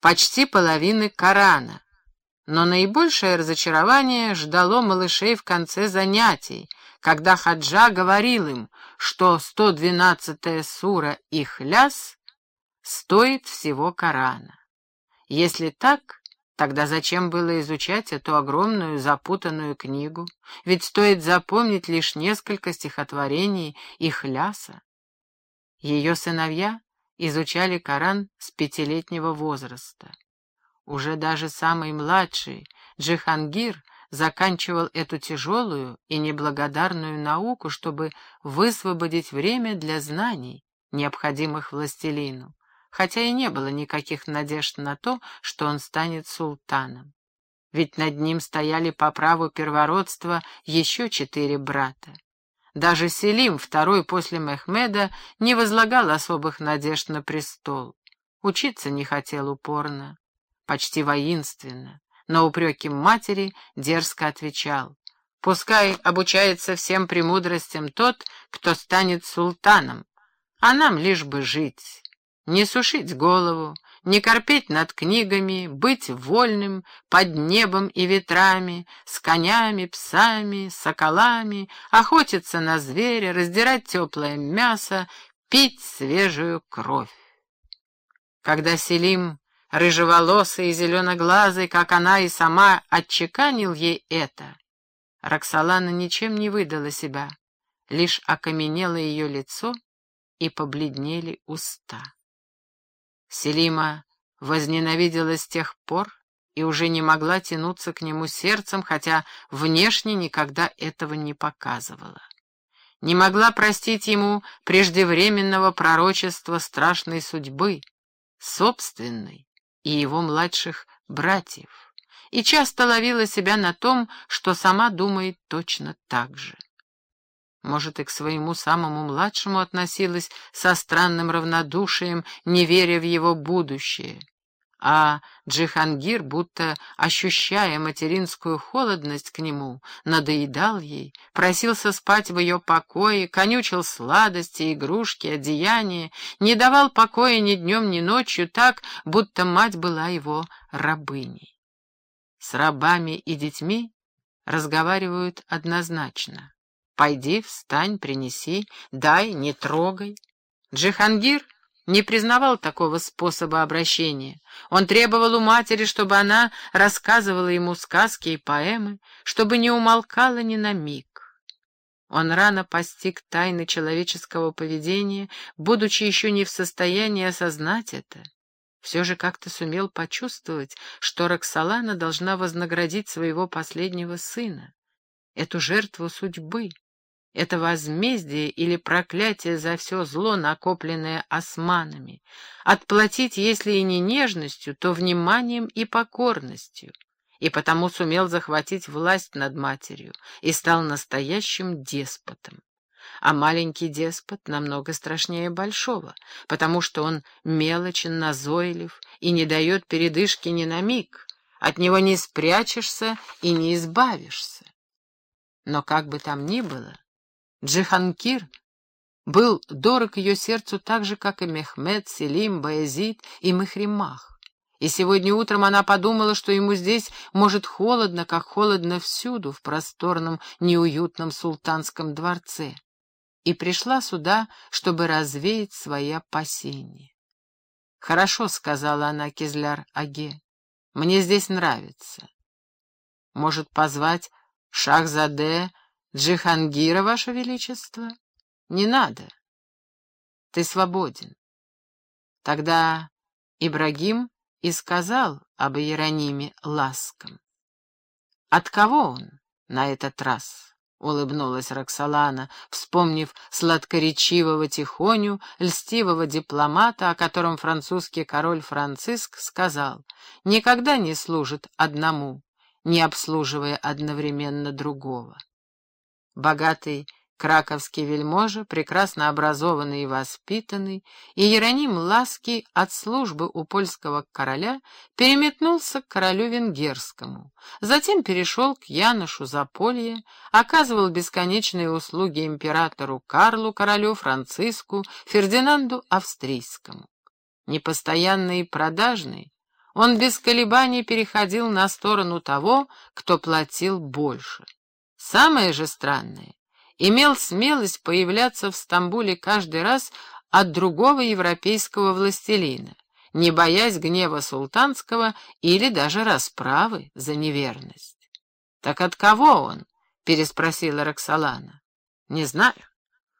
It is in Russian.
почти половины Корана. Но наибольшее разочарование ждало малышей в конце занятий, когда Хаджа говорил им, что 112-я сура Ихляс стоит всего Корана. Если так, Тогда зачем было изучать эту огромную запутанную книгу? Ведь стоит запомнить лишь несколько стихотворений и хляса. Ее сыновья изучали Коран с пятилетнего возраста. Уже даже самый младший, Джихангир, заканчивал эту тяжелую и неблагодарную науку, чтобы высвободить время для знаний, необходимых властелину хотя и не было никаких надежд на то, что он станет султаном. Ведь над ним стояли по праву первородства еще четыре брата. Даже Селим, второй после Мехмеда, не возлагал особых надежд на престол. Учиться не хотел упорно, почти воинственно, но упреки матери дерзко отвечал. Пускай обучается всем премудростям тот, кто станет султаном, а нам лишь бы жить не сушить голову, не корпеть над книгами, быть вольным под небом и ветрами, с конями, псами, соколами, охотиться на зверя, раздирать теплое мясо, пить свежую кровь. Когда Селим, рыжеволосый и зеленоглазый, как она и сама, отчеканил ей это, Роксолана ничем не выдала себя, лишь окаменело ее лицо и побледнели уста. Селима возненавидела с тех пор и уже не могла тянуться к нему сердцем, хотя внешне никогда этого не показывала. Не могла простить ему преждевременного пророчества страшной судьбы, собственной и его младших братьев, и часто ловила себя на том, что сама думает точно так же. Может, и к своему самому младшему относилась со странным равнодушием, не веря в его будущее. А Джихангир, будто ощущая материнскую холодность к нему, надоедал ей, просился спать в ее покое, конючил сладости, игрушки, одеяния, не давал покоя ни днем, ни ночью так, будто мать была его рабыней. С рабами и детьми разговаривают однозначно. Пойди, встань, принеси, дай, не трогай. Джихангир не признавал такого способа обращения. Он требовал у матери, чтобы она рассказывала ему сказки и поэмы, чтобы не умолкала ни на миг. Он рано постиг тайны человеческого поведения, будучи еще не в состоянии осознать это. Все же как-то сумел почувствовать, что Роксолана должна вознаградить своего последнего сына, эту жертву судьбы. Это возмездие или проклятие за все зло, накопленное османами. Отплатить, если и не нежностью, то вниманием и покорностью. И потому сумел захватить власть над матерью и стал настоящим деспотом. А маленький деспот намного страшнее большого, потому что он мелочен, назойлив и не дает передышки ни на миг. От него не спрячешься и не избавишься. Но как бы там ни было, Джиханкир был дорог ее сердцу так же, как и Мехмед, Селим, Баязид и Мехримах. И сегодня утром она подумала, что ему здесь может холодно, как холодно всюду, в просторном, неуютном султанском дворце. И пришла сюда, чтобы развеять свои опасения. «Хорошо», — сказала она Кизляр-Аге, — «мне здесь нравится. Может, позвать Шахзаде Джихангира, Ваше Величество? Не надо. Ты свободен. Тогда Ибрагим и сказал об Иерониме ласком. От кого он на этот раз? — улыбнулась Роксолана, вспомнив сладкоречивого тихоню, льстивого дипломата, о котором французский король Франциск сказал, никогда не служит одному, не обслуживая одновременно другого. Богатый краковский вельможа, прекрасно образованный и воспитанный, и Иероним Лаский от службы у польского короля переметнулся к королю венгерскому, затем перешел к Янушу Заполье, оказывал бесконечные услуги императору Карлу, королю Франциску, Фердинанду Австрийскому. Непостоянный и продажный, он без колебаний переходил на сторону того, кто платил больше. Самое же странное, имел смелость появляться в Стамбуле каждый раз от другого европейского властелина, не боясь гнева султанского или даже расправы за неверность. «Так от кого он?» — переспросила Роксолана. «Не знаю.